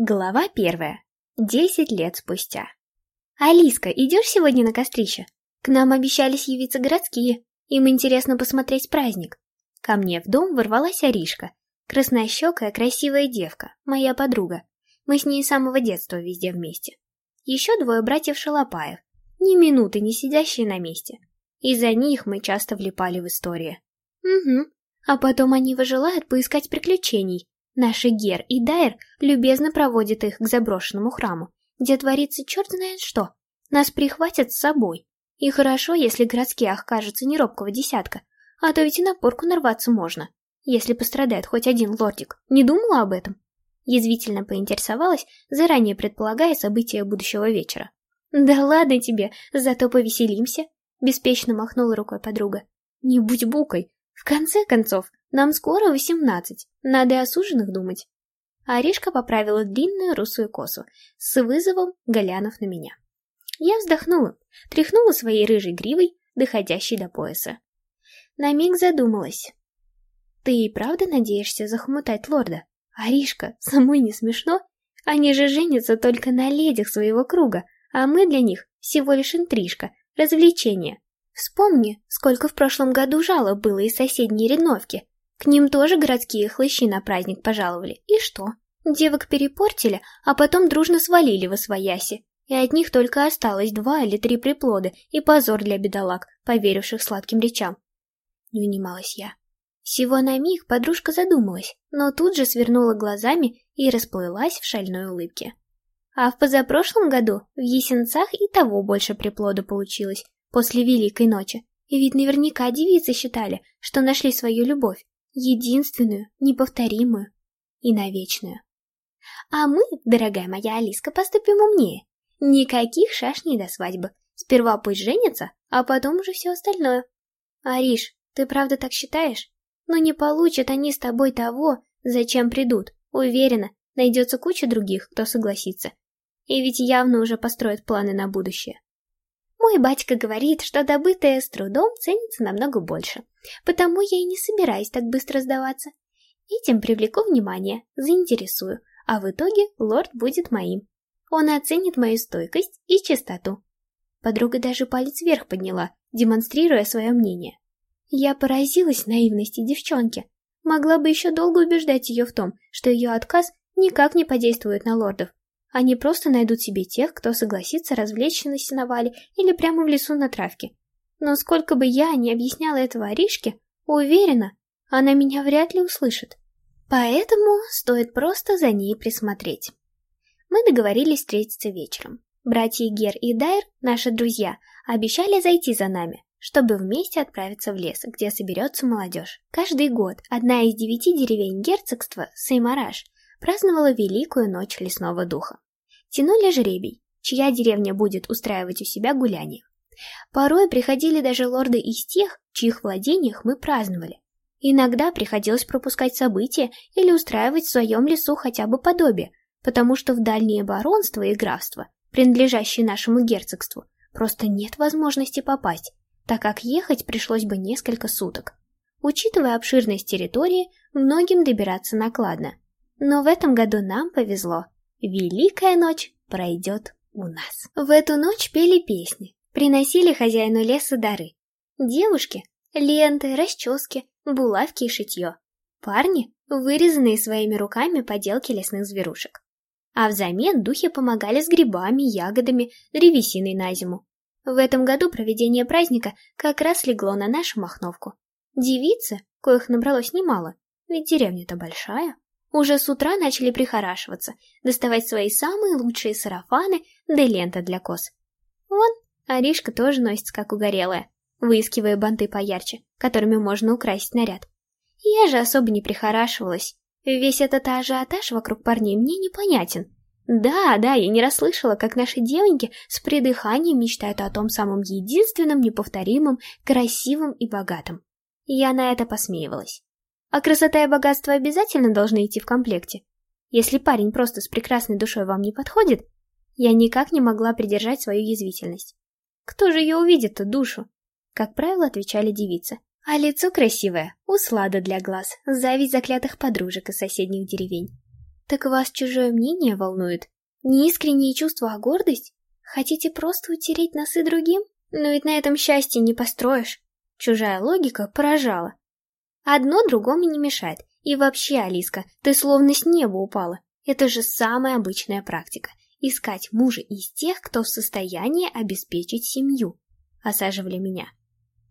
Глава первая. Десять лет спустя. «Алиска, идешь сегодня на кострище? К нам обещались явиться городские. Им интересно посмотреть праздник». Ко мне в дом ворвалась Аришка. Краснощекая, красивая девка, моя подруга. Мы с ней с самого детства везде вместе. Еще двое братьев Шалопаев, ни минуты не сидящие на месте. Из-за них мы часто влипали в истории. Угу. А потом они выжелают поискать приключений, Наши Гер и Дайр любезно проводят их к заброшенному храму, где творится черт знает что. Нас прихватят с собой. И хорошо, если городские окажутся не робкого десятка, а то ведь и на порку нарваться можно, если пострадает хоть один лордик. Не думала об этом? Язвительно поинтересовалась, заранее предполагая события будущего вечера. «Да ладно тебе, зато повеселимся», — беспечно махнула рукой подруга. «Не будь букой. В конце концов, нам скоро восемнадцать, надо и о суженых думать. Аришка поправила длинную русую косу, с вызовом глянув на меня. Я вздохнула, тряхнула своей рыжей гривой, доходящей до пояса. На миг задумалась. «Ты и правда надеешься захмутать лорда? Аришка, самой не смешно? Они же женятся только на ледях своего круга, а мы для них всего лишь интрижка, развлечение. Вспомни, сколько в прошлом году жалоб было из соседней Реновки, к ним тоже городские хлыщи на праздник пожаловали. И что? Девок перепортили, а потом дружно свалили в освояси. И от них только осталось два или три приплода и позор для бедолаг, поверивших сладким речам. Не унималась я. Всего на миг подружка задумалась, но тут же свернула глазами и расплылась в шальной улыбке. А в позапрошлом году в Есенцах и того больше приплода получилось после Великой ночи. И ведь наверняка девицы считали, что нашли свою любовь, единственную, неповторимую и навечную. А мы, дорогая моя Алиска, поступим умнее. Никаких шашней до свадьбы. Сперва пусть женятся, а потом уже все остальное. Ариш, ты правда так считаешь? Но не получат они с тобой того, зачем придут. Уверена, найдется куча других, кто согласится. И ведь явно уже построят планы на будущее. Мой батька говорит, что добытое с трудом ценится намного больше, потому я и не собираюсь так быстро сдаваться. Этим привлеку внимание, заинтересую, а в итоге лорд будет моим. Он оценит мою стойкость и чистоту. Подруга даже палец вверх подняла, демонстрируя свое мнение. Я поразилась наивности девчонки. Могла бы еще долго убеждать ее в том, что ее отказ никак не подействует на лордов, они просто найдут себе тех, кто согласится развлечься на сеновале или прямо в лесу на травке. Но сколько бы я ни объясняла этого Аришке, уверена, она меня вряд ли услышит. Поэтому стоит просто за ней присмотреть. Мы договорились встретиться вечером. Братья Гер и Дайр, наши друзья, обещали зайти за нами, чтобы вместе отправиться в лес, где соберется молодежь. Каждый год одна из девяти деревень герцогства, Сеймараш, праздновала Великую Ночь Лесного Духа. Тянули жребий, чья деревня будет устраивать у себя гуляние. Порой приходили даже лорды из тех, чьих владениях мы праздновали. Иногда приходилось пропускать события или устраивать в своем лесу хотя бы подобие, потому что в дальние баронства и графства, принадлежащие нашему герцогству, просто нет возможности попасть, так как ехать пришлось бы несколько суток. Учитывая обширность территории, многим добираться накладно. Но в этом году нам повезло. Великая ночь пройдет у нас. В эту ночь пели песни, приносили хозяину леса дары. Девушки — ленты, расчески, булавки и шитье. Парни — вырезанные своими руками поделки лесных зверушек. А взамен духи помогали с грибами, ягодами, древесиной на зиму. В этом году проведение праздника как раз легло на нашу махновку. Девицы, коих набралось немало, ведь деревня-то большая, уже с утра начали прихорашиваться, доставать свои самые лучшие сарафаны да лента для кос. Вон, Аришка тоже носится как угорелая, выискивая банты поярче, которыми можно украсить наряд. Я же особо не прихорашивалась. Весь этот ажиотаж вокруг парней мне непонятен. Да, да, я не расслышала, как наши девоньки с придыханием мечтают о том самом единственном, неповторимом, красивом и богатом. Я на это посмеивалась. А красота и богатство обязательно должны идти в комплекте. Если парень просто с прекрасной душой вам не подходит, я никак не могла придержать свою язвительность. Кто же ее увидит-то душу? Как правило, отвечали девицы. А лицо красивое, услада для глаз, зависть заклятых подружек из соседних деревень. Так вас чужое мнение волнует? Не искренние чувства, а гордость? Хотите просто утереть носы другим? Но ведь на этом счастье не построишь. Чужая логика поражала. Одно другому не мешает. И вообще, Алиска, ты словно с неба упала. Это же самая обычная практика. Искать мужа из тех, кто в состоянии обеспечить семью. Осаживали меня.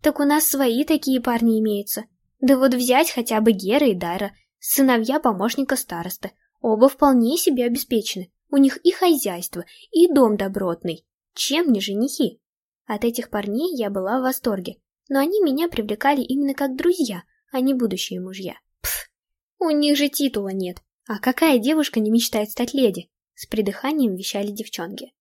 Так у нас свои такие парни имеются. Да вот взять хотя бы Гера и Дайра, сыновья помощника старосты. Оба вполне себе обеспечены. У них и хозяйство, и дом добротный. Чем не женихи? От этих парней я была в восторге, но они меня привлекали именно как друзья, а не будущие мужья. Пф, у них же титула нет. А какая девушка не мечтает стать леди? С придыханием вещали девчонки.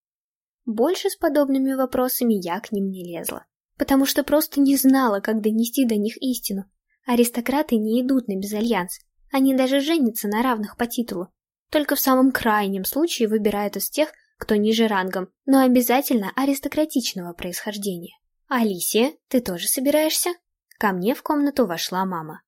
Больше с подобными вопросами я к ним не лезла, потому что просто не знала, как донести до них истину. Аристократы не идут на безальянс, они даже женятся на равных по титулу. Только в самом крайнем случае выбирают из тех, кто ниже рангом, но обязательно аристократичного происхождения. «Алисия, ты тоже собираешься?» Ко мне в комнату вошла мама.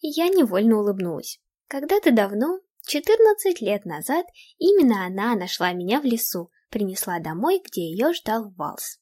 И я невольно улыбнулась. Когда-то давно, 14 лет назад, именно она нашла меня в лесу, принесла домой, где ее ждал валс.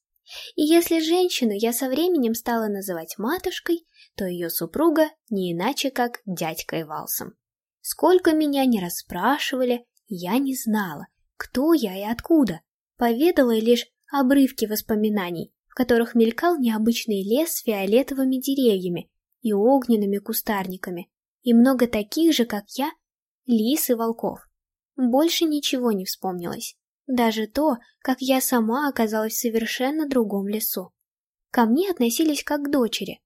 И если женщину я со временем стала называть матушкой, то ее супруга не иначе как дядькой валсом. Сколько меня не расспрашивали, я не знала, кто я и откуда. Поведала лишь обрывки воспоминаний, которых мелькал необычный лес с фиолетовыми деревьями и огненными кустарниками, и много таких же, как я, лис и волков. Больше ничего не вспомнилось. Даже то, как я сама оказалась в совершенно другом лесу. Ко мне относились как к дочери,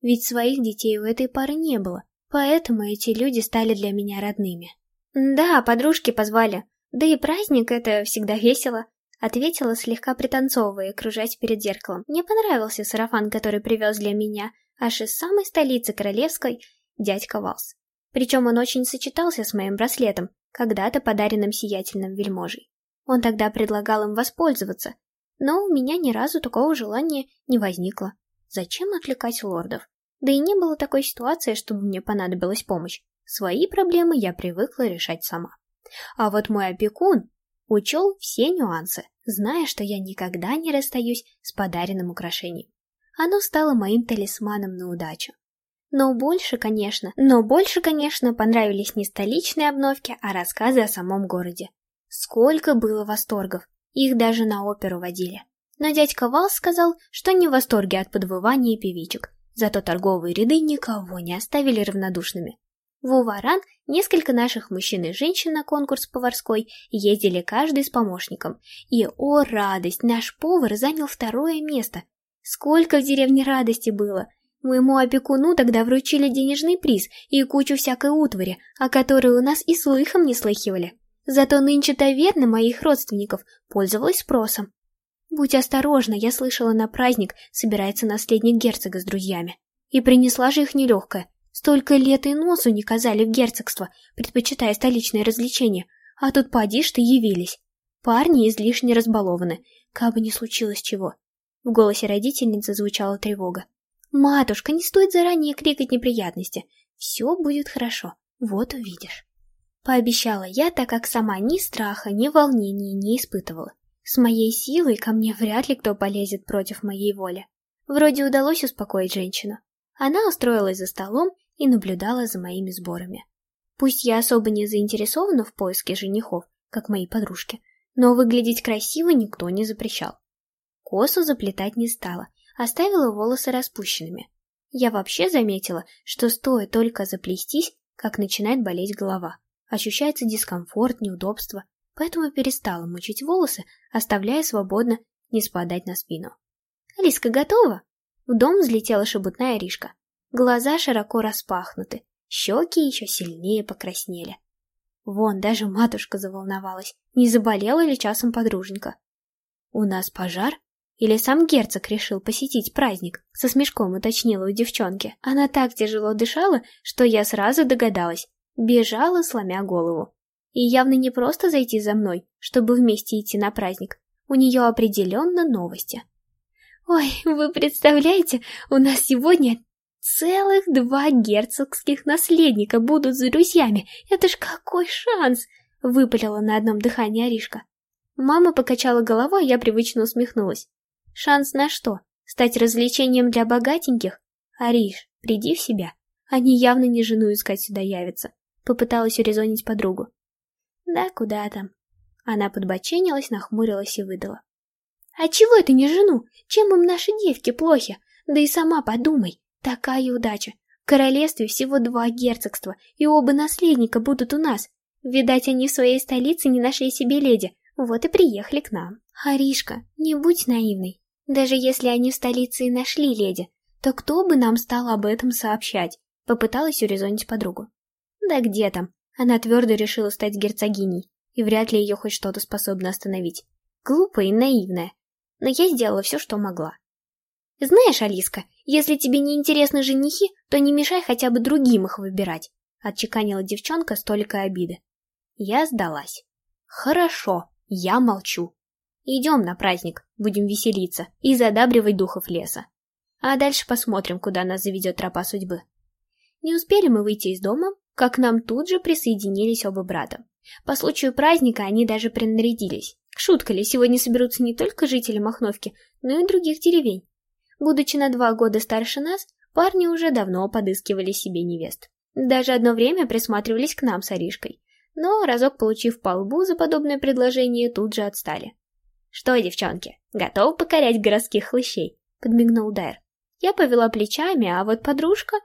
ведь своих детей у этой пары не было, Поэтому эти люди стали для меня родными. «Да, подружки позвали. Да и праздник — это всегда весело», — ответила, слегка пританцовывая, кружась перед зеркалом. Мне понравился сарафан, который привез для меня, аж из самой столицы королевской, дядька Валс. Причем он очень сочетался с моим браслетом, когда-то подаренным сиятельным вельможей. Он тогда предлагал им воспользоваться, но у меня ни разу такого желания не возникло. Зачем отвлекать лордов? Да и не было такой ситуации, чтобы мне понадобилась помощь. Свои проблемы я привыкла решать сама. А вот мой опекун учел все нюансы, зная, что я никогда не расстаюсь с подаренным украшением. Оно стало моим талисманом на удачу. Но больше, конечно, но больше, конечно, понравились не столичные обновки, а рассказы о самом городе. Сколько было восторгов, их даже на оперу водили. Но дядька Вал сказал, что не в восторге от подвывания певичек, Зато торговые ряды никого не оставили равнодушными. В Уваран несколько наших мужчин и женщин на конкурс поварской ездили каждый с помощником. И, о радость, наш повар занял второе место. Сколько в деревне радости было! Моему опекуну тогда вручили денежный приз и кучу всякой утвари, о которой у нас и слыхом не слыхивали. Зато нынче таверна моих родственников пользовалась спросом. Будь осторожна, я слышала, на праздник собирается наследник герцога с друзьями. И принесла же их нелегкая. Столько лет и носу не казали в герцогство, предпочитая столичные развлечения. А тут поди ты явились. Парни излишне разбалованы, как бы ни случилось чего. В голосе родительницы звучала тревога. «Матушка, не стоит заранее крикать неприятности. Все будет хорошо, вот увидишь». Пообещала я, так как сама ни страха, ни волнения не испытывала. С моей силой ко мне вряд ли кто полезет против моей воли. Вроде удалось успокоить женщину. Она устроилась за столом и наблюдала за моими сборами. Пусть я особо не заинтересована в поиске женихов, как мои подружки, но выглядеть красиво никто не запрещал. Косу заплетать не стала, оставила волосы распущенными. Я вообще заметила, что стоит только заплестись, как начинает болеть голова. Ощущается дискомфорт, неудобство, поэтому перестала мучить волосы, оставляя свободно не спадать на спину. «Алиска готова?» В дом взлетела шебутная Ришка. Глаза широко распахнуты, щеки еще сильнее покраснели. Вон, даже матушка заволновалась, не заболела ли часом подруженька. «У нас пожар?» Или сам герцог решил посетить праздник? Со смешком уточнила у девчонки. Она так тяжело дышала, что я сразу догадалась. Бежала, сломя голову. И явно не просто зайти за мной, чтобы вместе идти на праздник. У нее определенно новости. «Ой, вы представляете, у нас сегодня целых два герцогских наследника будут с друзьями. Это ж какой шанс!» Выпалила на одном дыхании Аришка. Мама покачала головой, я привычно усмехнулась. Шанс на что? Стать развлечением для богатеньких? Ариш, приди в себя. Они явно не жену искать сюда явятся. Попыталась урезонить подругу. Да куда там. Она подбоченилась, нахмурилась и выдала. А чего это не жену? Чем им наши девки плохи? Да и сама подумай. Такая удача. В королевстве всего два герцогства, и оба наследника будут у нас. Видать, они в своей столице не нашли себе леди, вот и приехали к нам. Аришка, не будь наивной. Даже если они в столице и нашли леди, то кто бы нам стал об этом сообщать? Попыталась урезонить подругу. Да где там? Она твердо решила стать герцогиней, и вряд ли ее хоть что-то способно остановить. Глупая и наивная. Но я сделала все, что могла. Знаешь, Алиска, если тебе не интересны женихи, то не мешай хотя бы другим их выбирать, отчеканила девчонка с толикой обиды. Я сдалась. Хорошо, я молчу. Идем на праздник, будем веселиться и задабривать духов леса. А дальше посмотрим, куда нас заведет тропа судьбы. Не успели мы выйти из дома, как к нам тут же присоединились оба брата. По случаю праздника они даже принарядились. Шутка ли, сегодня соберутся не только жители Махновки, но и других деревень. Будучи на два года старше нас, парни уже давно подыскивали себе невест. Даже одно время присматривались к нам с Аришкой. Но, разок получив по лбу за подобное предложение, тут же отстали. «Что, девчонки, готовы покорять городских хлыщей?» — подмигнул Дайр. Я повела плечами, а вот подружка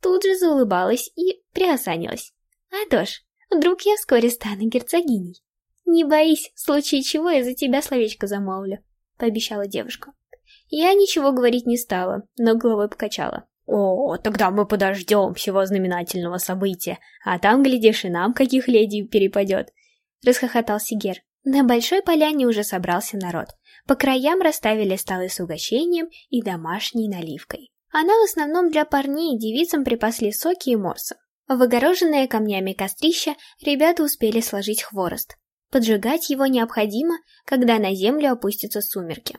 тут же заулыбалась и приосанилась. «А то ж, вдруг я вскоре стану герцогиней?» «Не боись, в случае чего я за тебя словечко замолвлю», — пообещала девушка. Я ничего говорить не стала, но головой покачала. «О, тогда мы подождем всего знаменательного события, а там, глядишь, и нам каких леди перепадет», — расхохотался Гер. На большой поляне уже собрался народ. По краям расставили столы с угощением и домашней наливкой. Она в основном для парней и девицам припасли соки и морса. В огороженное камнями кострище ребята успели сложить хворост. Поджигать его необходимо, когда на землю опустятся сумерки.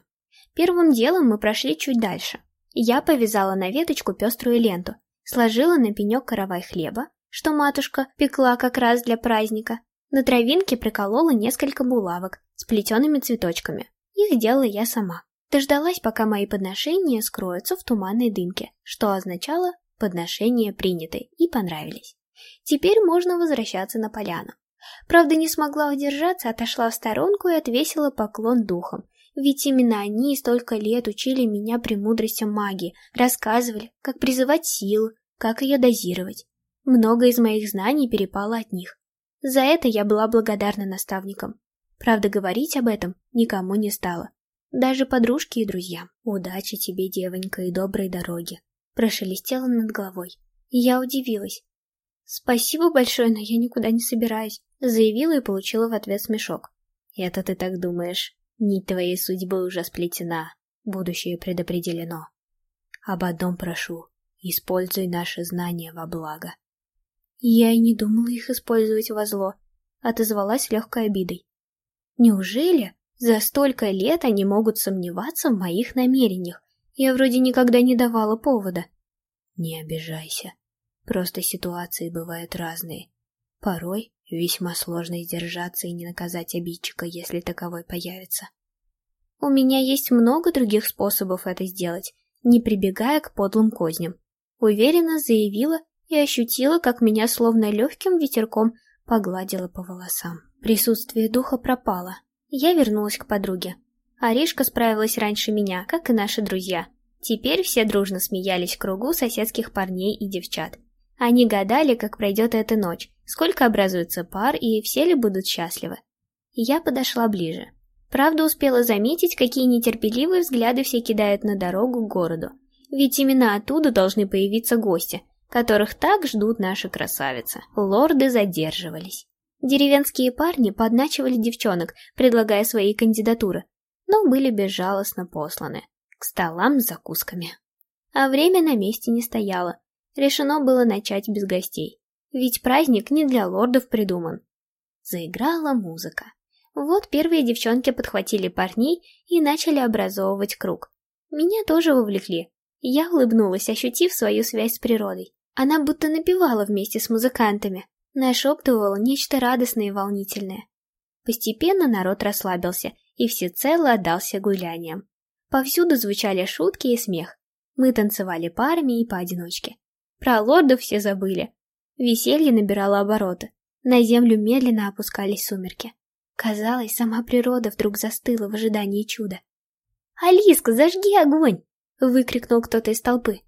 Первым делом мы прошли чуть дальше. Я повязала на веточку пеструю ленту, сложила на пенек каравай хлеба, что матушка пекла как раз для праздника, на травинке приколола несколько булавок с плетеными цветочками. Их делала я сама. Дождалась, пока мои подношения скроются в туманной дымке, что означало «подношения приняты» и понравились. Теперь можно возвращаться на поляну. Правда, не смогла удержаться, отошла в сторонку и отвесила поклон духом, ведь именно они столько лет учили меня премудростям магии, рассказывали, как призывать силу, как ее дозировать. Много из моих знаний перепало от них. За это я была благодарна наставникам. Правда, говорить об этом никому не стала. Даже подружки и друзьям. «Удачи тебе, девонька, и доброй дороги!» Прошелестела над головой. Я удивилась. «Спасибо большое, но я никуда не собираюсь», заявила и получила в ответ смешок. «Это ты так думаешь?» Нить твоей судьбы уже сплетена, будущее предопределено. Об одном прошу, используй наши знания во благо. Я и не думала их использовать во зло, отозвалась легкой обидой. Неужели за столько лет они могут сомневаться в моих намерениях? Я вроде никогда не давала повода. Не обижайся. Просто ситуации бывают разные. Порой Весьма сложно сдержаться и не наказать обидчика, если таковой появится. У меня есть много других способов это сделать, не прибегая к подлым козням. Уверенно заявила и ощутила, как меня словно легким ветерком погладило по волосам. Присутствие духа пропало. Я вернулась к подруге. Орешка справилась раньше меня, как и наши друзья. Теперь все дружно смеялись в кругу соседских парней и девчат. Они гадали, как пройдет эта ночь, сколько образуется пар и все ли будут счастливы. Я подошла ближе. Правда, успела заметить, какие нетерпеливые взгляды все кидают на дорогу к городу. Ведь именно оттуда должны появиться гости, которых так ждут наши красавицы. Лорды задерживались. Деревенские парни подначивали девчонок, предлагая свои кандидатуры, но были безжалостно посланы к столам с закусками. А время на месте не стояло, решено было начать без гостей. Ведь праздник не для лордов придуман. Заиграла музыка. Вот первые девчонки подхватили парней и начали образовывать круг. Меня тоже вовлекли. Я улыбнулась, ощутив свою связь с природой. Она будто напевала вместе с музыкантами. нашептывал нечто радостное и волнительное. Постепенно народ расслабился и всецело отдался гуляниям. Повсюду звучали шутки и смех. Мы танцевали парами и поодиночке. Про лордов все забыли. Веселье набирало обороты. На землю медленно опускались сумерки. Казалось, сама природа вдруг застыла в ожидании чуда. «Алиска, зажги огонь!» — выкрикнул кто-то из толпы.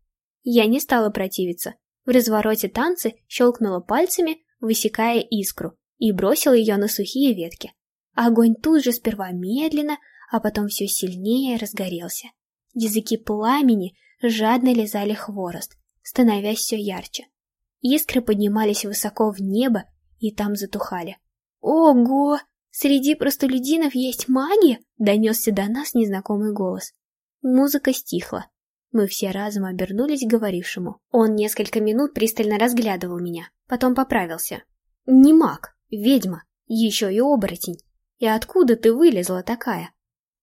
Я не стала противиться. В развороте танцы щелкнула пальцами, высекая искру, и бросила ее на сухие ветки. Огонь тут же сперва медленно, а потом все сильнее разгорелся. Языки пламени жадно лизали хворост, становясь все ярче. Искры поднимались высоко в небо и там затухали. «Ого! Среди простолюдинов есть маги?» — донесся до нас незнакомый голос. Музыка стихла. Мы все разом обернулись к говорившему. Он несколько минут пристально разглядывал меня, потом поправился. «Не маг, ведьма, еще и оборотень. И откуда ты вылезла такая?»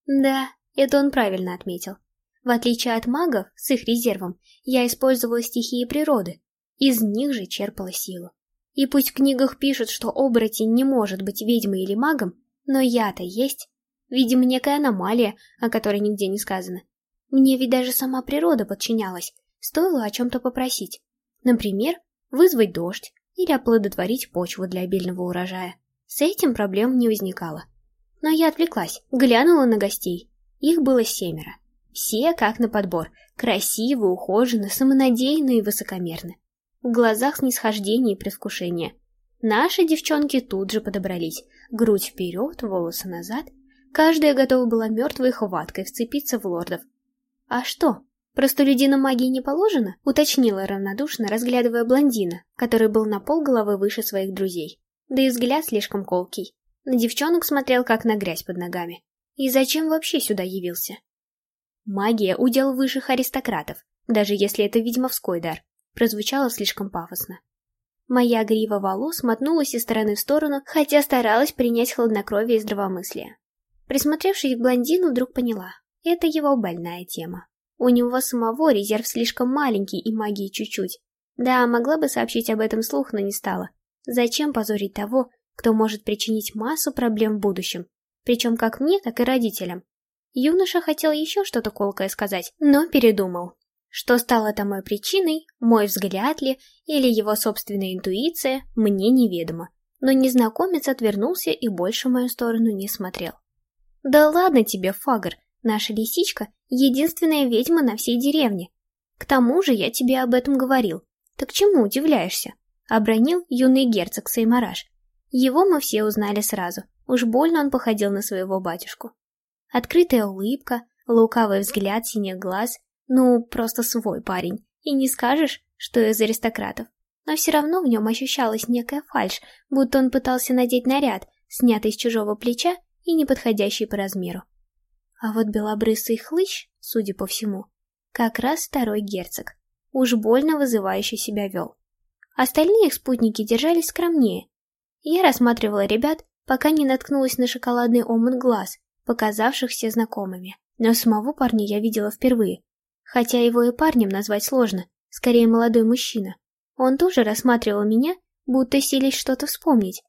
Да, это он правильно отметил. В отличие от магов, с их резервом, я использовала стихии природы. Из них же черпала силу. И пусть в книгах пишут, что оборотень не может быть ведьмой или магом, но я-то есть. Видимо, некая аномалия, о которой нигде не сказано. Мне ведь даже сама природа подчинялась, стоило о чем-то попросить. Например, вызвать дождь или оплодотворить почву для обильного урожая. С этим проблем не возникало. Но я отвлеклась, глянула на гостей. Их было семеро. Все как на подбор, красивы, ухожены, самонадеянны и высокомерны. В глазах снисхождение и предвкушение. Наши девчонки тут же подобрались. Грудь вперед, волосы назад. Каждая готова была мертвой хваткой вцепиться в лордов. «А что, простолюдинам магии не положено?» — уточнила равнодушно, разглядывая блондина, который был на пол головы выше своих друзей. Да и взгляд слишком колкий. На девчонок смотрел, как на грязь под ногами. И зачем вообще сюда явился? Магия — удел высших аристократов, даже если это ведьмовской дар прозвучало слишком пафосно. Моя грива волос мотнулась из стороны в сторону, хотя старалась принять хладнокровие и здравомыслие. Присмотревшись к блондину, вдруг поняла. Это его больная тема. У него самого резерв слишком маленький и магии чуть-чуть. Да, могла бы сообщить об этом слух, но не стала. Зачем позорить того, кто может причинить массу проблем в будущем? Причем как мне, так и родителям. Юноша хотел еще что-то колкое сказать, но передумал. Что стало тому причиной, мой взгляд ли или его собственная интуиция, мне неведомо. Но незнакомец отвернулся и больше в мою сторону не смотрел. «Да ладно тебе, Фагр, наша лисичка — единственная ведьма на всей деревне. К тому же я тебе об этом говорил. Так чему удивляешься?» — обронил юный герцог Сеймараш. Его мы все узнали сразу, уж больно он походил на своего батюшку. Открытая улыбка, лукавый взгляд синих глаз ну, просто свой парень. И не скажешь, что из аристократов. Но все равно в нем ощущалась некая фальшь, будто он пытался надеть наряд, снятый с чужого плеча и не подходящий по размеру. А вот белобрысый хлыщ, судя по всему, как раз второй герцог. Уж больно вызывающе себя вел. Остальные их спутники держались скромнее. Я рассматривала ребят, пока не наткнулась на шоколадный омут глаз, показавшихся знакомыми. Но самого парня я видела впервые, Хотя его и парнем назвать сложно, скорее молодой мужчина. Он тоже рассматривал меня, будто сились что-то вспомнить.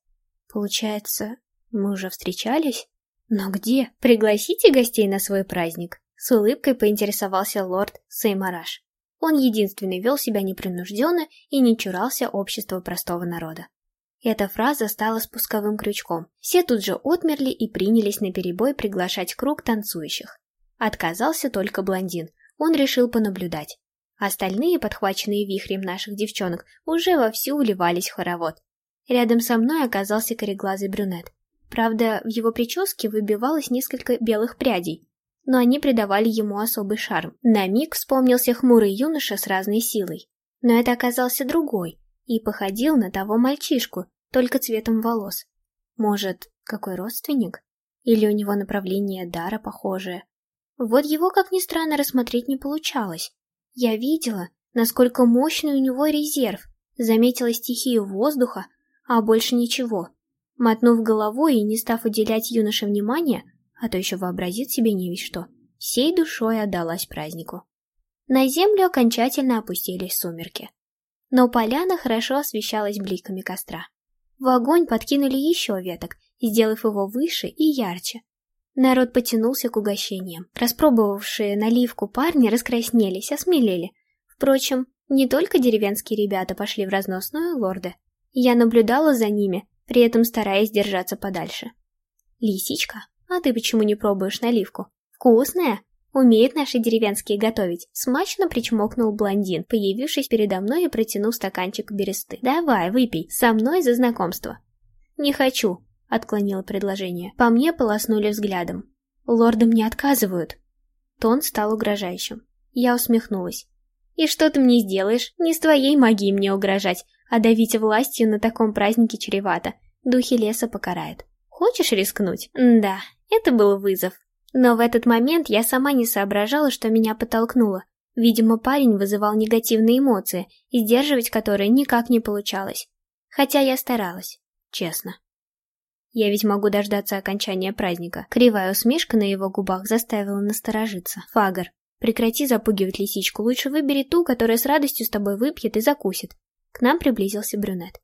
Получается, мы уже встречались? Но где? Пригласите гостей на свой праздник? С улыбкой поинтересовался лорд Сеймараш. Он единственный вел себя непринужденно и не чурался общества простого народа. Эта фраза стала спусковым крючком. Все тут же отмерли и принялись наперебой приглашать круг танцующих. Отказался только блондин, он решил понаблюдать. Остальные, подхваченные вихрем наших девчонок, уже вовсю уливались в хоровод. Рядом со мной оказался кореглазый брюнет. Правда, в его прическе выбивалось несколько белых прядей, но они придавали ему особый шарм. На миг вспомнился хмурый юноша с разной силой. Но это оказался другой и походил на того мальчишку, только цветом волос. Может, какой родственник? Или у него направление дара похожее? Вот его, как ни странно, рассмотреть не получалось. Я видела, насколько мощный у него резерв, заметила стихию воздуха, а больше ничего. Мотнув головой и не став уделять юноше внимания, а то еще вообразит себе не весь что, всей душой отдалась празднику. На землю окончательно опустились сумерки. Но поляна хорошо освещалась бликами костра. В огонь подкинули еще веток, сделав его выше и ярче. Народ потянулся к угощениям. Распробовавшие наливку парни раскраснелись, осмелели. Впрочем, не только деревенские ребята пошли в разносную лорды. Я наблюдала за ними, при этом стараясь держаться подальше. «Лисичка, а ты почему не пробуешь наливку? Вкусная? Умеют наши деревенские готовить», — смачно причмокнул блондин, появившись передо мной и протянув стаканчик бересты. «Давай, выпей, со мной за знакомство». «Не хочу», — отклонила предложение. По мне полоснули взглядом. «Лорды мне отказывают». Тон стал угрожающим. Я усмехнулась. «И что ты мне сделаешь? Не с твоей магией мне угрожать, а давить властью на таком празднике чревато. Духи леса покарают. Хочешь рискнуть? М да, это был вызов. Но в этот момент я сама не соображала, что меня подтолкнуло. Видимо, парень вызывал негативные эмоции, сдерживать которые никак не получалось. Хотя я старалась, честно. Я ведь могу дождаться окончания праздника. Кривая усмешка на его губах заставила насторожиться. Фагор, прекрати запугивать лисичку, лучше выбери ту, которая с радостью с тобой выпьет и закусит. К нам приблизился брюнет.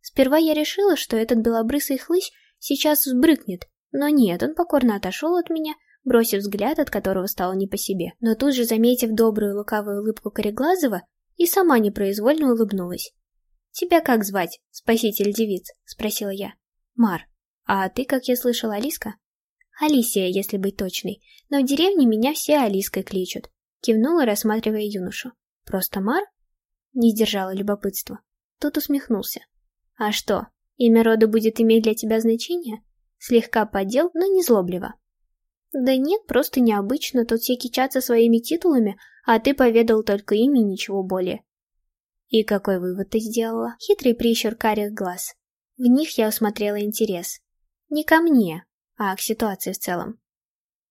Сперва я решила, что этот белобрысый хлыщ сейчас взбрыкнет, но нет, он покорно отошел от меня, бросив взгляд, от которого стало не по себе. Но тут же, заметив добрую лукавую улыбку Кореглазова, и сама непроизвольно улыбнулась. «Тебя как звать, спаситель девиц?» — спросила я. «Мар. А ты, как я слышала, Алиска?» «Алисия, если быть точной. Но в деревне меня все Алиской кличут», — кивнула, рассматривая юношу. «Просто Мар?» Не сдержала любопытства. Тот усмехнулся. «А что, имя рода будет иметь для тебя значение?» Слегка поддел, но не злобливо. «Да нет, просто необычно, тут все кичатся своими титулами, а ты поведал только имя и ничего более». «И какой вывод ты сделала?» Хитрый прищур карих глаз. В них я усмотрела интерес. Не ко мне, а к ситуации в целом.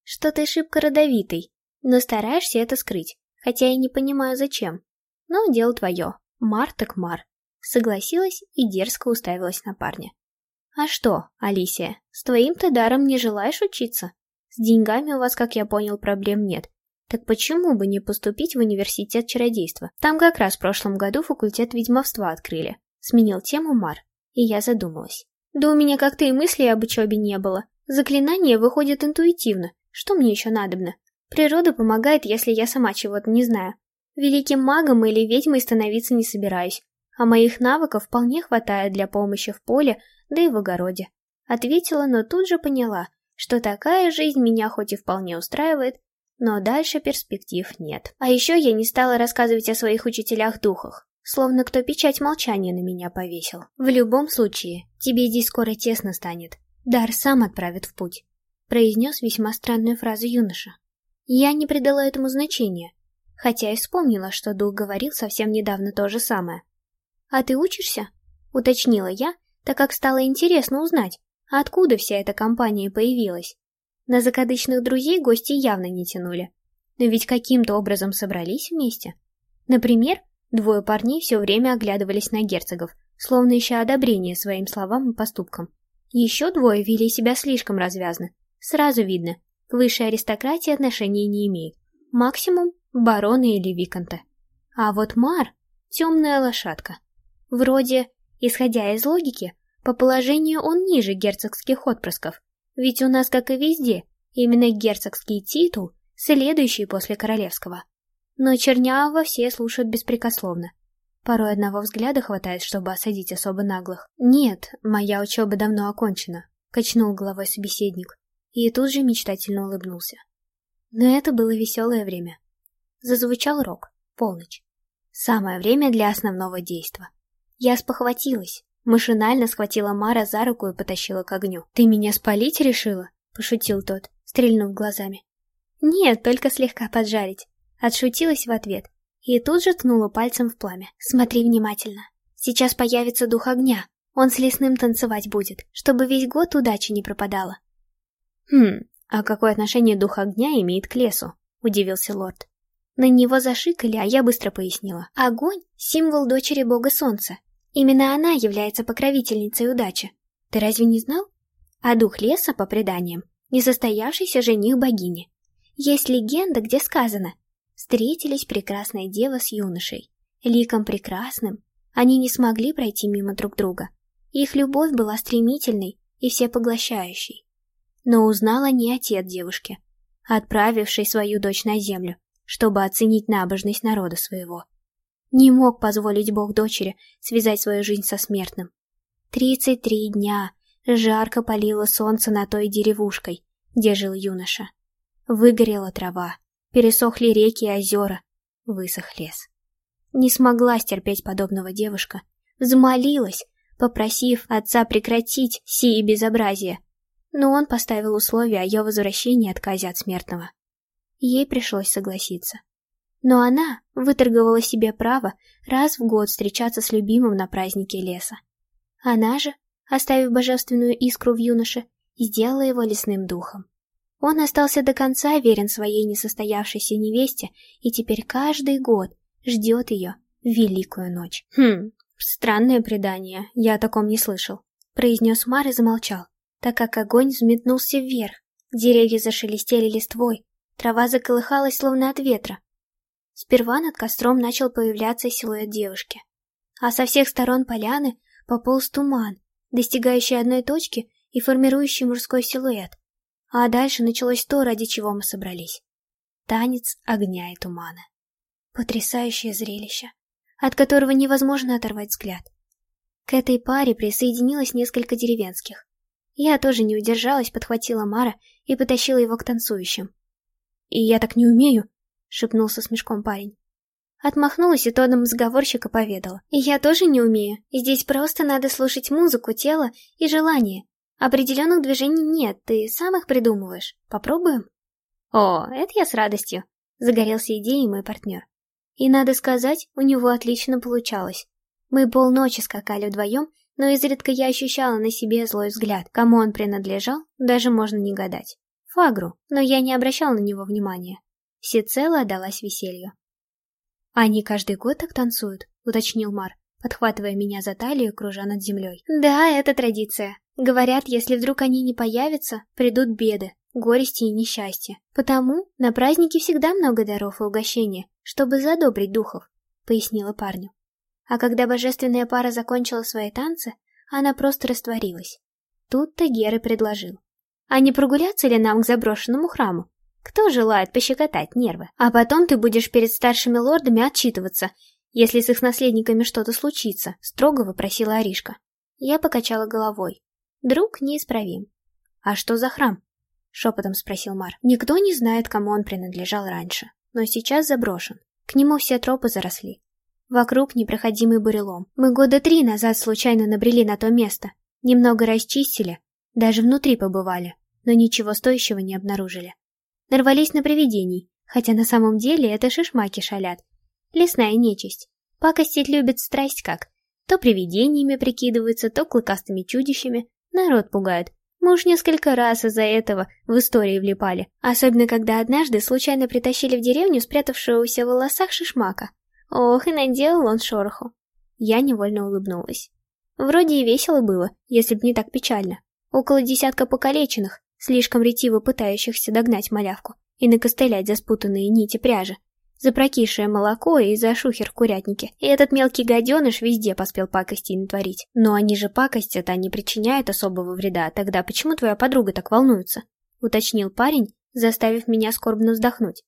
«Что ты шибко родовитый, но стараешься это скрыть, хотя и не понимаю, зачем. Но дело твое. Мар так мар. Согласилась и дерзко уставилась на парня. А что, Алисия, с твоим-то даром не желаешь учиться? С деньгами у вас, как я понял, проблем нет. Так почему бы не поступить в университет чародейства? Там как раз в прошлом году факультет ведьмовства открыли. Сменил тему Мар, и я задумалась. Да у меня как-то и мыслей об учебе не было. Заклинания выходят интуитивно. Что мне еще надобно? Природа помогает, если я сама чего-то не знаю. Великим магом или ведьмой становиться не собираюсь, а моих навыков вполне хватает для помощи в поле, да и в огороде. Ответила, но тут же поняла, что такая жизнь меня хоть и вполне устраивает, но дальше перспектив нет. А еще я не стала рассказывать о своих учителях-духах, словно кто печать молчания на меня повесил. В любом случае, тебе здесь скоро тесно станет. Дар сам отправит в путь, произнес весьма странную фразу юноша. Я не придала этому значения, хотя и вспомнила, что дух говорил совсем недавно то же самое. «А ты учишься?» — уточнила я, так как стало интересно узнать, откуда вся эта компания появилась. На закадычных друзей гости явно не тянули. Но ведь каким-то образом собрались вместе. Например, двое парней все время оглядывались на герцогов, словно ища одобрение своим словам и поступкам. Еще двое вели себя слишком развязно. Сразу видно, к высшей аристократии отношения не имеют. Максимум барона или виконта. А вот Мар — темная лошадка. Вроде, исходя из логики, по положению он ниже герцогских отпрысков, ведь у нас, как и везде, именно герцогский титул, следующий после королевского. Но Чернявого все слушают беспрекословно. Порой одного взгляда хватает, чтобы осадить особо наглых. «Нет, моя учеба давно окончена», — качнул головой собеседник, и тут же мечтательно улыбнулся. Но это было веселое время. Зазвучал рок. Полночь. Самое время для основного действа. Я спохватилась. Машинально схватила Мара за руку и потащила к огню. «Ты меня спалить решила?» — пошутил тот, стрельнув глазами. «Нет, только слегка поджарить». Отшутилась в ответ и тут же ткнула пальцем в пламя. «Смотри внимательно. Сейчас появится дух огня. Он с лесным танцевать будет, чтобы весь год удача не пропадала». «Хм, а какое отношение дух огня имеет к лесу?» — удивился лорд. На него зашикали, а я быстро пояснила. Огонь — символ дочери бога солнца. Именно она является покровительницей удачи. Ты разве не знал? А дух леса, по преданиям, несостоявшийся жених богини. Есть легенда, где сказано «Встретились прекрасная дева с юношей. Ликом прекрасным. Они не смогли пройти мимо друг друга. Их любовь была стремительной и всепоглощающей. Но узнала не отец девушки, отправивший свою дочь на землю, чтобы оценить набожность народа своего. Не мог позволить Бог дочери связать свою жизнь со смертным. Тридцать три дня жарко палило солнце на той деревушкой, где жил юноша. Выгорела трава, пересохли реки и озера, высох лес. Не смогла стерпеть подобного девушка, взмолилась, попросив отца прекратить сие безобразие, но он поставил условие о ее возвращении и отказе от смертного. Ей пришлось согласиться. Но она выторговала себе право раз в год встречаться с любимым на празднике леса. Она же, оставив божественную искру в юноше, сделала его лесным духом. Он остался до конца верен своей несостоявшейся невесте и теперь каждый год ждет ее в великую ночь. «Хм, странное предание, я о таком не слышал», — произнес Мар и замолчал, так как огонь взметнулся вверх, деревья зашелестели листвой, трава заколыхалась словно от ветра. Сперва над костром начал появляться силуэт девушки, а со всех сторон поляны пополз туман, достигающий одной точки и формирующий мужской силуэт. А дальше началось то, ради чего мы собрались. Танец огня и тумана. Потрясающее зрелище, от которого невозможно оторвать взгляд. К этой паре присоединилось несколько деревенских. Я тоже не удержалась, подхватила Мара и потащила его к танцующим. «И я так не умею», — шепнул со смешком парень. Отмахнулась и тоном заговорщика поведала. «И я тоже не умею. Здесь просто надо слушать музыку, тело и желание. Определенных движений нет, ты сам их придумываешь. Попробуем?» «О, это я с радостью», — загорелся идеей мой партнер. И, надо сказать, у него отлично получалось. Мы полночи скакали вдвоем, но изредка я ощущала на себе злой взгляд. Кому он принадлежал, даже можно не гадать. Фагру, но я не обращал на него внимания. Всецело отдалась веселью. «Они каждый год так танцуют?» — уточнил Мар, подхватывая меня за талию, кружа над землей. «Да, это традиция. Говорят, если вдруг они не появятся, придут беды, горести и несчастья. Потому на празднике всегда много даров и угощения, чтобы задобрить духов», — пояснила парню. А когда божественная пара закончила свои танцы, она просто растворилась. Тут-то Гера предложил. «А не прогуляться ли нам к заброшенному храму? Кто желает пощекотать нервы? А потом ты будешь перед старшими лордами отчитываться, если с их наследниками что-то случится», — строго вопросила Аришка. Я покачала головой. Друг неисправим. «А что за храм?» — шепотом спросил Мар. «Никто не знает, кому он принадлежал раньше, но сейчас заброшен. К нему все тропы заросли. Вокруг непроходимый бурелом. Мы года три назад случайно набрели на то место. Немного расчистили, даже внутри побывали, но ничего стоящего не обнаружили нарвались на привидений, хотя на самом деле это шишмаки шалят. Лесная нечисть. Пакостить любит страсть как. То привидениями прикидываются, то клыкастыми чудищами. Народ пугает. Мы уж несколько раз из-за этого в истории влипали. Особенно, когда однажды случайно притащили в деревню спрятавшегося в волосах шишмака. Ох, и наделал он шороху. Я невольно улыбнулась. Вроде и весело было, если б не так печально. Около десятка покалеченных, слишком ретиво пытающихся догнать малявку и накостылять за спутанные нити пряжи, за прокисшее молоко и за шухер в курятнике. И этот мелкий гаденыш везде поспел пакости натворить. Но они же пакостят, а не причиняют особого вреда. Тогда почему твоя подруга так волнуется? Уточнил парень, заставив меня скорбно вздохнуть.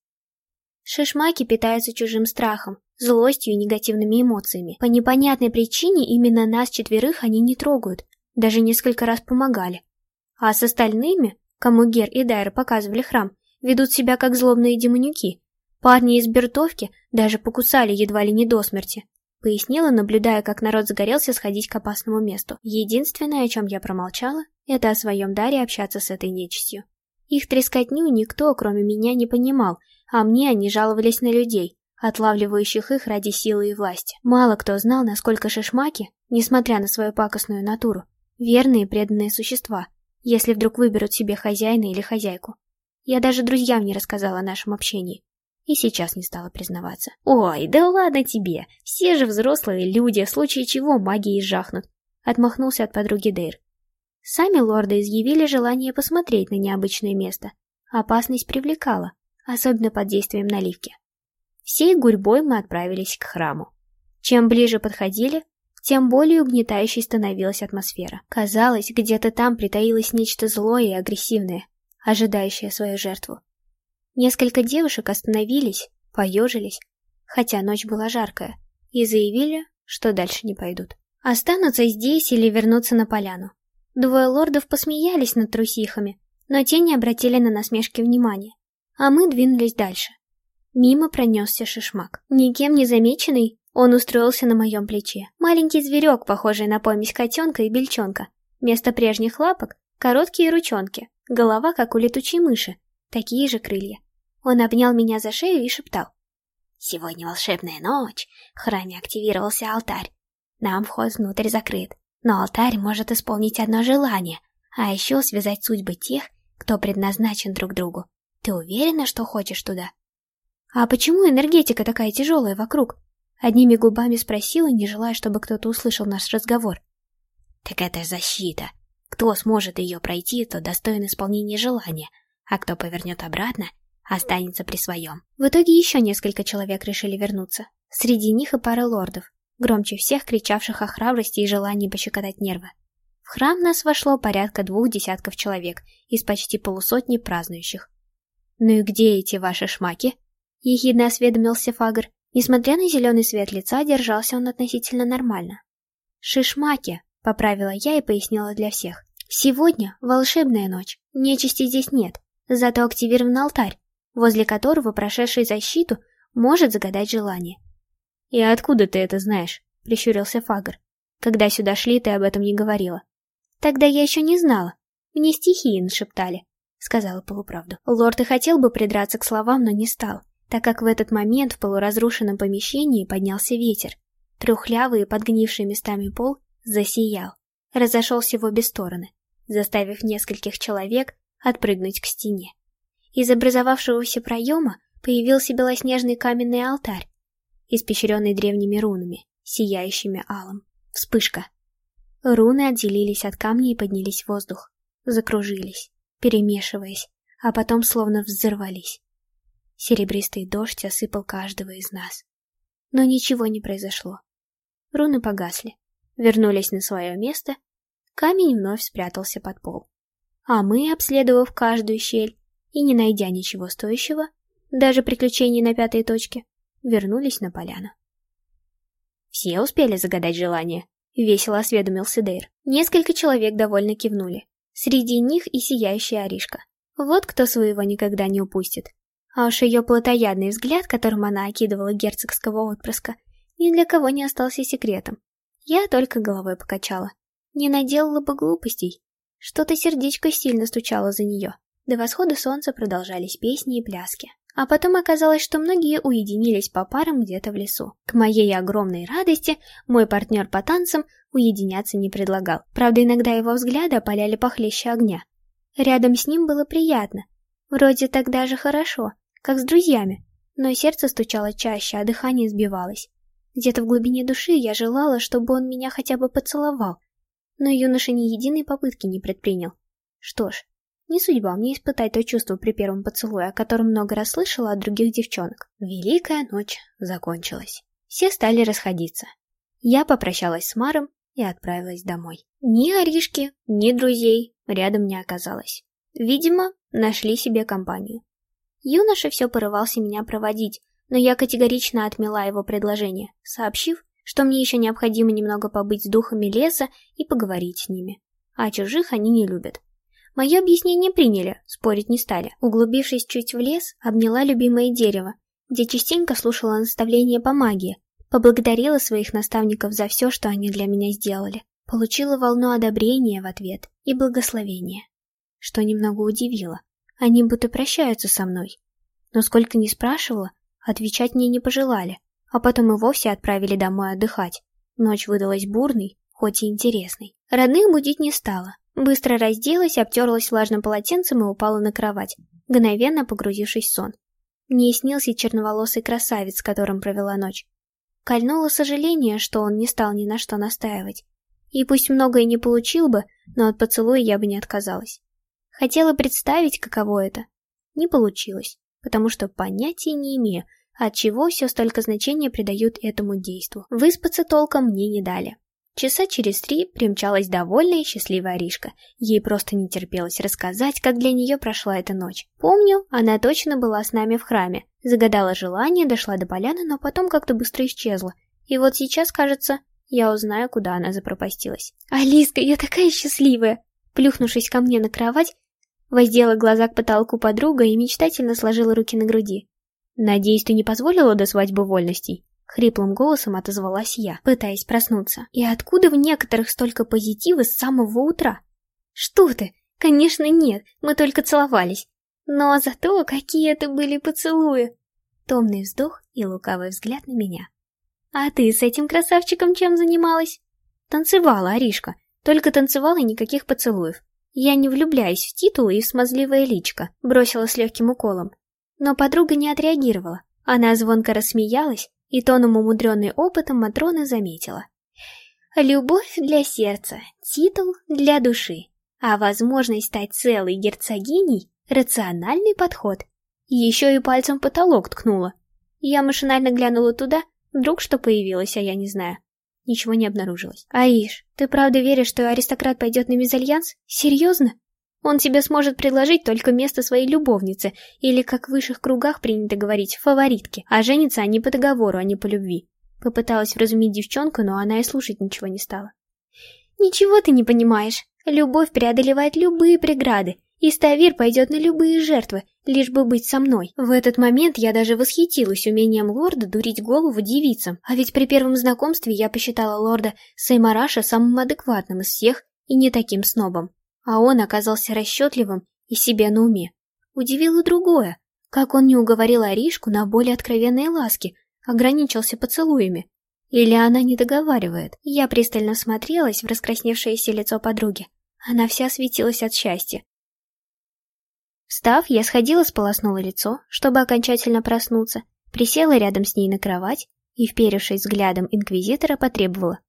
Шишмаки питаются чужим страхом, злостью и негативными эмоциями. По непонятной причине именно нас четверых они не трогают, даже несколько раз помогали. А с остальными кому Гер и Дайр показывали храм, ведут себя как злобные демонюки. Парни из Бертовки даже покусали едва ли не до смерти. Пояснила, наблюдая, как народ загорелся сходить к опасному месту. Единственное, о чем я промолчала, это о своем даре общаться с этой нечистью. Их трескотню никто, кроме меня, не понимал, а мне они жаловались на людей, отлавливающих их ради силы и власти. Мало кто знал, насколько шишмаки, несмотря на свою пакостную натуру, верные и преданные существа, если вдруг выберут себе хозяина или хозяйку. Я даже друзьям не рассказала о нашем общении. И сейчас не стала признаваться. «Ой, да ладно тебе! Все же взрослые люди, в случае чего магией жахнут!» Отмахнулся от подруги Дейр. Сами лорды изъявили желание посмотреть на необычное место. Опасность привлекала, особенно под действием наливки. Всей гурьбой мы отправились к храму. Чем ближе подходили, тем более угнетающей становилась атмосфера. Казалось, где-то там притаилось нечто злое и агрессивное, ожидающее свою жертву. Несколько девушек остановились, поежились, хотя ночь была жаркая, и заявили, что дальше не пойдут. Останутся здесь или вернутся на поляну. Двое лордов посмеялись над трусихами, но те не обратили на насмешки внимания, а мы двинулись дальше. Мимо пронесся шишмак. Никем не замеченный, он устроился на моем плече. Маленький зверек, похожий на помесь котенка и бельчонка. Вместо прежних лапок — короткие ручонки, голова, как у летучей мыши, такие же крылья. Он обнял меня за шею и шептал. «Сегодня волшебная ночь, в храме активировался алтарь. Нам вход внутрь закрыт, но алтарь может исполнить одно желание, а еще связать судьбы тех, кто предназначен друг другу. Ты уверена, что хочешь туда?» «А почему энергетика такая тяжелая вокруг?» Одними губами спросила, не желая, чтобы кто-то услышал наш разговор. «Так это защита. Кто сможет ее пройти, то достоин исполнения желания, а кто повернет обратно, останется при своем». В итоге еще несколько человек решили вернуться. Среди них и пара лордов, громче всех кричавших о храбрости и желании пощекотать нервы. В храм нас вошло порядка двух десятков человек из почти полусотни празднующих. «Ну и где эти ваши шмаки?» — ехидно осведомился Фагр. Несмотря на зеленый свет лица, держался он относительно нормально. «Шишмаки», — поправила я и пояснила для всех. «Сегодня волшебная ночь, нечисти здесь нет, зато активирован алтарь, возле которого прошедший защиту может загадать желание». «И откуда ты это знаешь?» — прищурился Фагр. «Когда сюда шли, ты об этом не говорила». «Тогда я еще не знала. Мне стихии нашептали», — сказала полуправду. Лорд и хотел бы придраться к словам, но не стал так как в этот момент в полуразрушенном помещении поднялся ветер. Трухлявый и подгнивший местами пол засиял, разошелся в обе стороны, заставив нескольких человек отпрыгнуть к стене. Из образовавшегося проема появился белоснежный каменный алтарь, испещренный древними рунами, сияющими алым. Вспышка. Руны отделились от камня и поднялись в воздух, закружились, перемешиваясь, а потом словно взорвались. Серебристый дождь осыпал каждого из нас. Но ничего не произошло. Руны погасли, вернулись на свое место, камень вновь спрятался под пол. А мы, обследовав каждую щель и не найдя ничего стоящего, даже приключений на пятой точке, вернулись на поляну. «Все успели загадать желание?» — весело осведомился Дейр. Несколько человек довольно кивнули. Среди них и сияющая Аришка. Вот кто своего никогда не упустит. А уж ее плотоядный взгляд, которым она окидывала герцогского отпрыска, ни для кого не остался секретом. Я только головой покачала. Не наделала бы глупостей. Что-то сердечко сильно стучало за нее. До восхода солнца продолжались песни и пляски. А потом оказалось, что многие уединились по парам где-то в лесу. К моей огромной радости, мой партнер по танцам уединяться не предлагал. Правда, иногда его взгляды опаляли похлеще огня. Рядом с ним было приятно. Вроде так даже хорошо как с друзьями, но сердце стучало чаще, а дыхание сбивалось. Где-то в глубине души я желала, чтобы он меня хотя бы поцеловал, но юноша ни единой попытки не предпринял. Что ж, не судьба мне испытать то чувство при первом поцелуе, о котором много раз слышала от других девчонок. Великая ночь закончилась. Все стали расходиться. Я попрощалась с Маром и отправилась домой. Ни Аришки, ни друзей рядом не оказалось. Видимо, нашли себе компанию. Юноша все порывался меня проводить, но я категорично отмела его предложение, сообщив, что мне еще необходимо немного побыть с духами леса и поговорить с ними. А чужих они не любят. Мое объяснение приняли, спорить не стали. Углубившись чуть в лес, обняла любимое дерево, где частенько слушала наставления по магии, поблагодарила своих наставников за все, что они для меня сделали. Получила волну одобрения в ответ и благословения, что немного удивило. Они будто прощаются со мной. Но сколько ни спрашивала, отвечать мне не пожелали, а потом и вовсе отправили домой отдыхать. Ночь выдалась бурной, хоть и интересной. Родных будить не стала. Быстро разделась, обтерлась влажным полотенцем и упала на кровать, мгновенно погрузившись в сон. Мне снился черноволосый красавец, с которым провела ночь. Кольнуло сожаление, что он не стал ни на что настаивать. И пусть многое не получил бы, но от поцелуя я бы не отказалась. Хотела представить, каково это. Не получилось, потому что понятия не имею, от чего все столько значения придают этому действу. Выспаться толком мне не дали. Часа через три примчалась довольная и счастливая Аришка. Ей просто не терпелось рассказать, как для нее прошла эта ночь. Помню, она точно была с нами в храме. Загадала желание, дошла до поляны, но потом как-то быстро исчезла. И вот сейчас, кажется, я узнаю, куда она запропастилась. «Алиска, я такая счастливая!» Плюхнувшись ко мне на кровать, воздела глаза к потолку подруга и мечтательно сложила руки на груди. «Надеюсь, ты не позволила до свадьбы вольностей?» Хриплым голосом отозвалась я, пытаясь проснуться. И откуда в некоторых столько позитива с самого утра? Что ты? Конечно нет, мы только целовались. Но зато какие это были поцелуи! Томный вздох и лукавый взгляд на меня. А ты с этим красавчиком чем занималась? Танцевала, Аришка. Только танцевала и никаких поцелуев. Я не влюбляюсь в титулы и в смазливое личко, бросила с легким уколом. Но подруга не отреагировала. Она звонко рассмеялась, и тоном умудренной опытом Матрона заметила. Любовь для сердца, титул для души, а возможность стать целой герцогиней — рациональный подход. Еще и пальцем потолок ткнула. Я машинально глянула туда, вдруг что появилось, а я не знаю. Ничего не обнаружилось. Аиш, ты правда веришь, что аристократ пойдет на мезальянс? Серьезно? Он тебе сможет предложить только место своей любовницы, или, как в высших кругах принято говорить, фаворитки, а женятся они по договору, а не по любви. Попыталась вразумить девчонку, но она и слушать ничего не стала. «Ничего ты не понимаешь. Любовь преодолевает любые преграды, и Ставир пойдет на любые жертвы, лишь бы быть со мной. В этот момент я даже восхитилась умением лорда дурить голову девицам, а ведь при первом знакомстве я посчитала лорда Сеймараша самым адекватным из всех и не таким снобом. А он оказался расчетливым и себе на уме. Удивило другое, как он не уговорил Аришку на более откровенные ласки, ограничился поцелуями. Или она не договаривает. Я пристально смотрелась в раскрасневшееся лицо подруги. Она вся светилась от счастья. Встав, я сходила, сполоснула лицо, чтобы окончательно проснуться, присела рядом с ней на кровать и, вперевшись взглядом инквизитора, потребовала.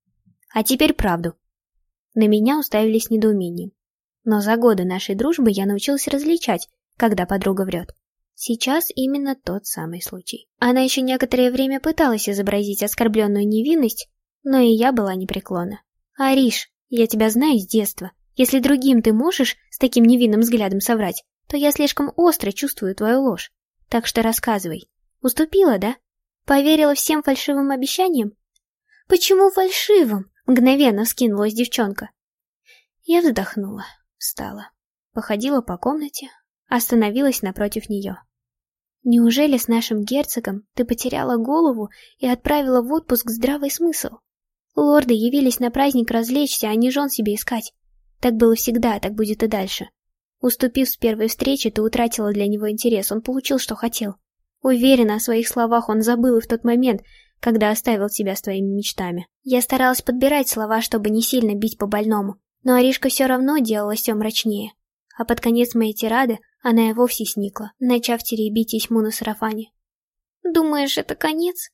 «А теперь правду». На меня уставились недоумением. Но за годы нашей дружбы я научился различать, когда подруга врет. Сейчас именно тот самый случай. Она еще некоторое время пыталась изобразить оскорбленную невинность, но и я была непреклонна. «Ариш, я тебя знаю с детства. Если другим ты можешь с таким невинным взглядом соврать, то я слишком остро чувствую твою ложь. Так что рассказывай. Уступила, да? Поверила всем фальшивым обещаниям? Почему фальшивым? Мгновенно вскинулась девчонка. Я вздохнула. Встала. Походила по комнате, остановилась напротив нее. Неужели с нашим герцогом ты потеряла голову и отправила в отпуск здравый смысл? Лорды явились на праздник развлечься, а не жен себе искать. Так было всегда, так будет и дальше. Уступив с первой встречи, ты утратила для него интерес, он получил, что хотел. Уверена, о своих словах он забыл и в тот момент, когда оставил тебя с твоими мечтами. Я старалась подбирать слова, чтобы не сильно бить по больному, но Аришка все равно делала все мрачнее. А под конец моей тирады она и вовсе сникла, начав теребить тьму на сарафане. «Думаешь, это конец?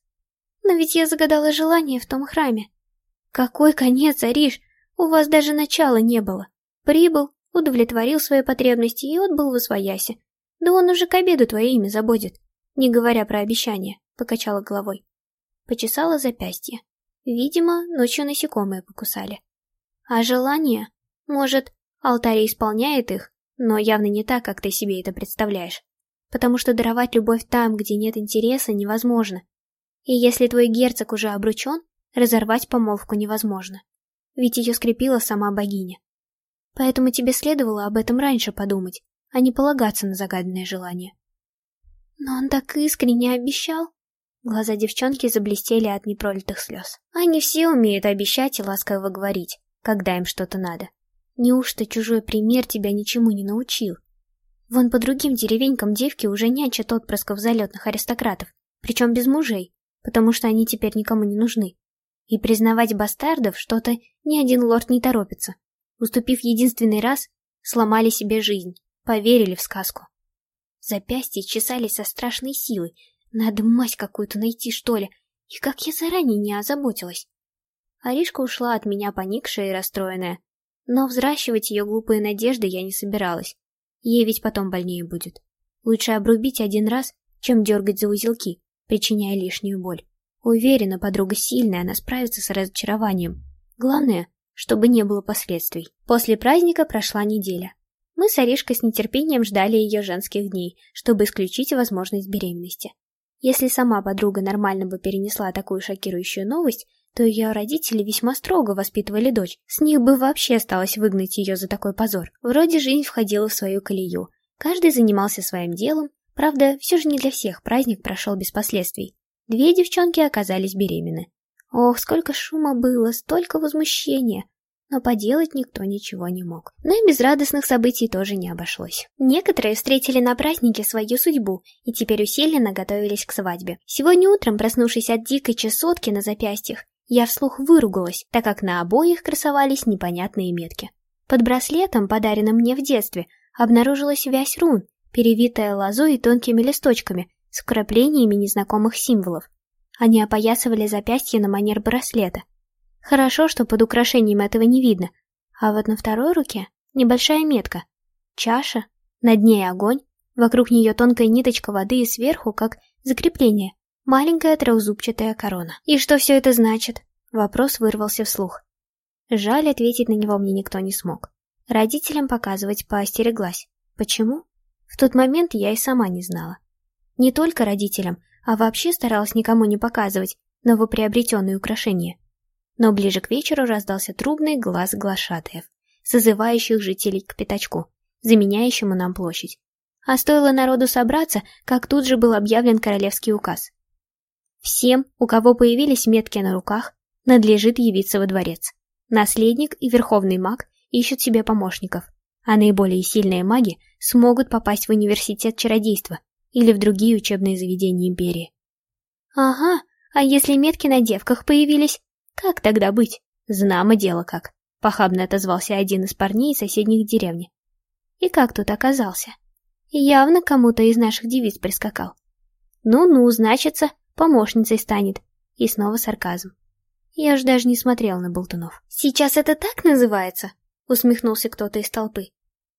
Но ведь я загадала желание в том храме». «Какой конец, Ариш? У вас даже начала не было. Прибыл, удовлетворил свои потребности и отбыл в освоясе. Да он уже к обеду твое имя забудет, не говоря про обещание», — покачала головой. Почесала запястье. Видимо, ночью насекомые покусали. А желание? Может, алтарь исполняет их, но явно не так, как ты себе это представляешь. Потому что даровать любовь там, где нет интереса, невозможно. И если твой герцог уже обручен, разорвать помолвку невозможно. Ведь ее скрепила сама богиня. Поэтому тебе следовало об этом раньше подумать, а не полагаться на загаданное желание. Но он так искренне обещал. Глаза девчонки заблестели от непролитых слез. Они все умеют обещать и ласково говорить когда им что-то надо. Неужто чужой пример тебя ничему не научил? Вон по другим деревенькам девки уже нянчат отпрысков залетных аристократов, причем без мужей, потому что они теперь никому не нужны. И признавать бастардов что-то ни один лорд не торопится. Уступив единственный раз, сломали себе жизнь, поверили в сказку. Запястья чесались со страшной силой, надо мать какую-то найти, что ли, и как я заранее не озаботилась. Аришка ушла от меня поникшая и расстроенная. Но взращивать ее глупые надежды я не собиралась. Ей ведь потом больнее будет. Лучше обрубить один раз, чем дергать за узелки, причиняя лишнюю боль. Уверена, подруга сильная, она справится с разочарованием. Главное, чтобы не было последствий. После праздника прошла неделя. Мы с Аришкой с нетерпением ждали ее женских дней, чтобы исключить возможность беременности. Если сама подруга нормально бы перенесла такую шокирующую новость, то ее родители весьма строго воспитывали дочь. С них бы вообще осталось выгнать ее за такой позор. Вроде жизнь входила в свою колею. Каждый занимался своим делом. Правда, все же не для всех праздник прошел без последствий. Две девчонки оказались беременны. Ох, сколько шума было, столько возмущения но поделать никто ничего не мог. Но и без радостных событий тоже не обошлось. Некоторые встретили на празднике свою судьбу и теперь усиленно готовились к свадьбе. Сегодня утром, проснувшись от дикой чесотки на запястьях, я вслух выругалась, так как на обоих красовались непонятные метки. Под браслетом, подаренным мне в детстве, обнаружилась вязь рун, перевитая лозой и тонкими листочками, с вкраплениями незнакомых символов. Они опоясывали запястье на манер браслета, Хорошо, что под украшением этого не видно. А вот на второй руке небольшая метка. Чаша, над ней огонь, вокруг нее тонкая ниточка воды и сверху, как закрепление, маленькая трехзубчатая корона. И что все это значит? Вопрос вырвался вслух. Жаль, ответить на него мне никто не смог. Родителям показывать поостереглась. Почему? В тот момент я и сама не знала. Не только родителям, а вообще старалась никому не показывать новоприобретенные украшения но ближе к вечеру раздался трубный глаз глашатаев, созывающих жителей к пятачку, заменяющему нам площадь. А стоило народу собраться, как тут же был объявлен королевский указ. Всем, у кого появились метки на руках, надлежит явиться во дворец. Наследник и верховный маг ищут себе помощников, а наиболее сильные маги смогут попасть в университет чародейства или в другие учебные заведения империи. Ага, а если метки на девках появились, как тогда быть? Знамо дело как. Похабно отозвался один из парней из соседних деревни. И как тут оказался? Явно кому-то из наших девиц прискакал. Ну-ну, значится, помощницей станет. И снова сарказм. Я ж даже не смотрел на болтунов. «Сейчас это так называется?» — усмехнулся кто-то из толпы.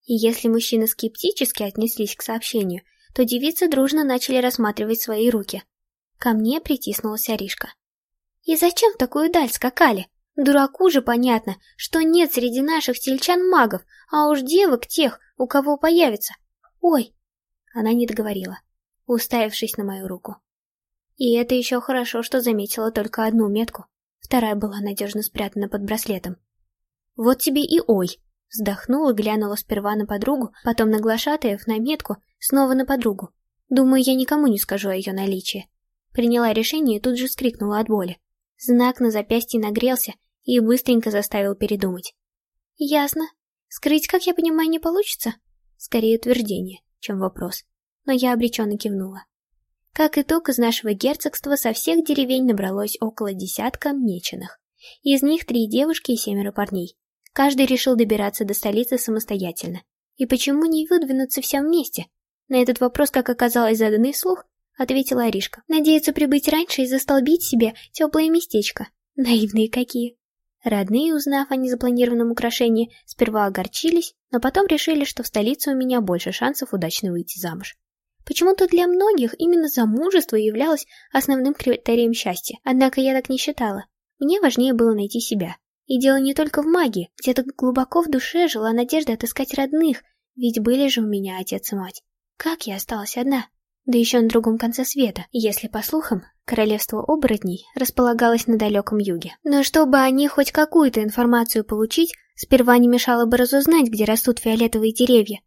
И если мужчины скептически отнеслись к сообщению, то девицы дружно начали рассматривать свои руки. Ко мне притиснулась Аришка. И зачем такую даль скакали? Дураку же понятно, что нет среди наших тельчан магов, а уж девок тех, у кого появится. Ой, она не договорила, уставившись на мою руку. И это еще хорошо, что заметила только одну метку. Вторая была надежно спрятана под браслетом. Вот тебе и ой. Вздохнула, глянула сперва на подругу, потом на глашатаев, на метку, снова на подругу. Думаю, я никому не скажу о ее наличии. Приняла решение и тут же скрикнула от боли. Знак на запястье нагрелся и быстренько заставил передумать. Ясно. Скрыть, как я понимаю, не получится? Скорее утверждение, чем вопрос. Но я обреченно кивнула. Как итог, из нашего герцогства со всех деревень набралось около десятка меченых. Из них три девушки и семеро парней. Каждый решил добираться до столицы самостоятельно. И почему не выдвинуться всем вместе? На этот вопрос, как оказалось заданный слух, ответила Аришка. Надеются прибыть раньше и застолбить себе теплое местечко. Наивные какие. Родные, узнав о незапланированном украшении, сперва огорчились, но потом решили, что в столице у меня больше шансов удачно выйти замуж. Почему-то для многих именно замужество являлось основным критерием счастья, однако я так не считала. Мне важнее было найти себя. И дело не только в магии, где-то глубоко в душе жила надежда отыскать родных, ведь были же у меня отец и мать. Как я осталась одна? да еще на другом конце света, если, по слухам, королевство оборотней располагалось на далеком юге. Но чтобы они хоть какую-то информацию получить, сперва не мешало бы разузнать, где растут фиолетовые деревья.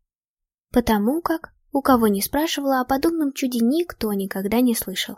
Потому как, у кого не спрашивала, о подобном чуде никто никогда не слышал.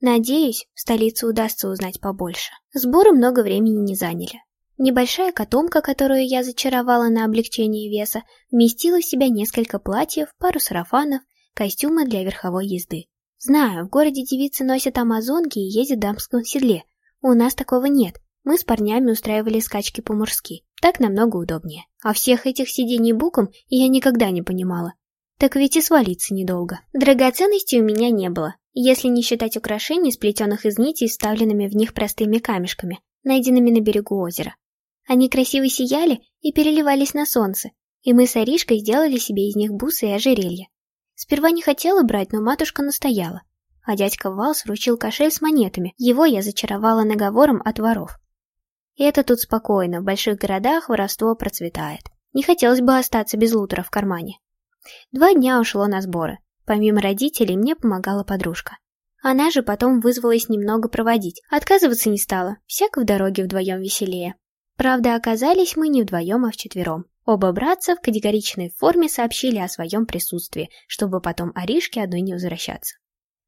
Надеюсь, в столице удастся узнать побольше. Сборы много времени не заняли. Небольшая котомка, которую я зачаровала на облегчение веса, вместила в себя несколько платьев, пару сарафанов костюмы для верховой езды. Знаю, в городе девицы носят амазонки и ездят в дамском седле. У нас такого нет. Мы с парнями устраивали скачки по-мужски. Так намного удобнее. А всех этих сидений буком я никогда не понимала. Так ведь и свалиться недолго. Драгоценностей у меня не было, если не считать украшений, сплетенных из нитей, вставленными в них простыми камешками, найденными на берегу озера. Они красиво сияли и переливались на солнце, и мы с Аришкой сделали себе из них бусы и ожерелья. Сперва не хотела брать, но матушка настояла. А дядька Валс вручил кошель с монетами, его я зачаровала наговором от воров. И это тут спокойно, в больших городах воровство процветает. Не хотелось бы остаться без лутера в кармане. Два дня ушло на сборы. Помимо родителей мне помогала подружка. Она же потом вызвалась немного проводить. Отказываться не стала, всяко в дороге вдвоем веселее. Правда, оказались мы не вдвоем, а вчетвером. Оба братца в категоричной форме сообщили о своем присутствии, чтобы потом Аришке одной не возвращаться.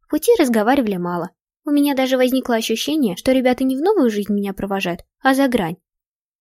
В пути разговаривали мало. У меня даже возникло ощущение, что ребята не в новую жизнь меня провожают, а за грань.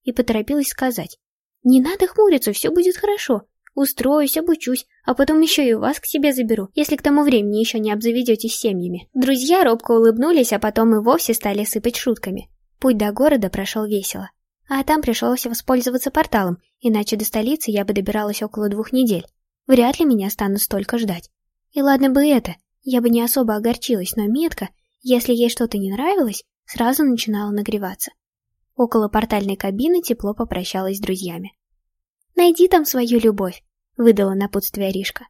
И поторопилась сказать. «Не надо хмуриться, все будет хорошо. Устроюсь, обучусь, а потом еще и вас к себе заберу, если к тому времени еще не обзаведетесь семьями». Друзья робко улыбнулись, а потом и вовсе стали сыпать шутками. Путь до города прошел весело. А там пришлось воспользоваться порталом, иначе до столицы я бы добиралась около двух недель. Вряд ли меня станут столько ждать. И ладно бы это, я бы не особо огорчилась, но метка, если ей что-то не нравилось, сразу начинала нагреваться. Около портальной кабины тепло попрощалась с друзьями. «Найди там свою любовь», — выдала напутствие Аришка.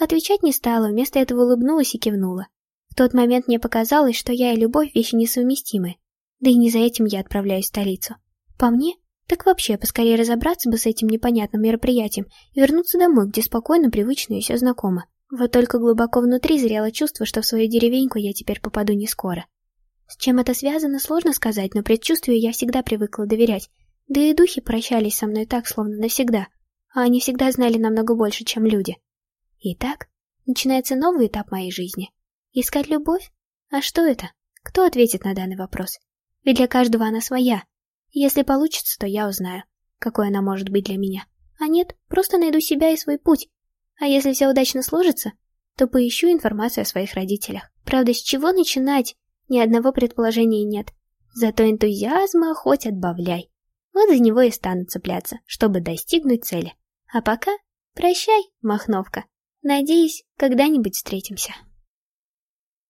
Отвечать не стала, вместо этого улыбнулась и кивнула. В тот момент мне показалось, что я и любовь — вещи несовместимые. Да и не за этим я отправляюсь в столицу. По мне, так вообще поскорее разобраться бы с этим непонятным мероприятием и вернуться домой, где спокойно, привычно и все знакомо. Вот только глубоко внутри зрело чувство, что в свою деревеньку я теперь попаду не скоро. С чем это связано, сложно сказать, но предчувствию я всегда привыкла доверять. Да и духи прощались со мной так, словно навсегда. А они всегда знали намного больше, чем люди. Итак, начинается новый этап моей жизни. Искать любовь? А что это? Кто ответит на данный вопрос? Ведь для каждого она своя. Если получится, то я узнаю, какой она может быть для меня. А нет, просто найду себя и свой путь. А если все удачно сложится, то поищу информацию о своих родителях. Правда, с чего начинать? Ни одного предположения нет. Зато энтузиазма хоть отбавляй. Вот за него и стану цепляться, чтобы достигнуть цели. А пока прощай, Махновка. Надеюсь, когда-нибудь встретимся.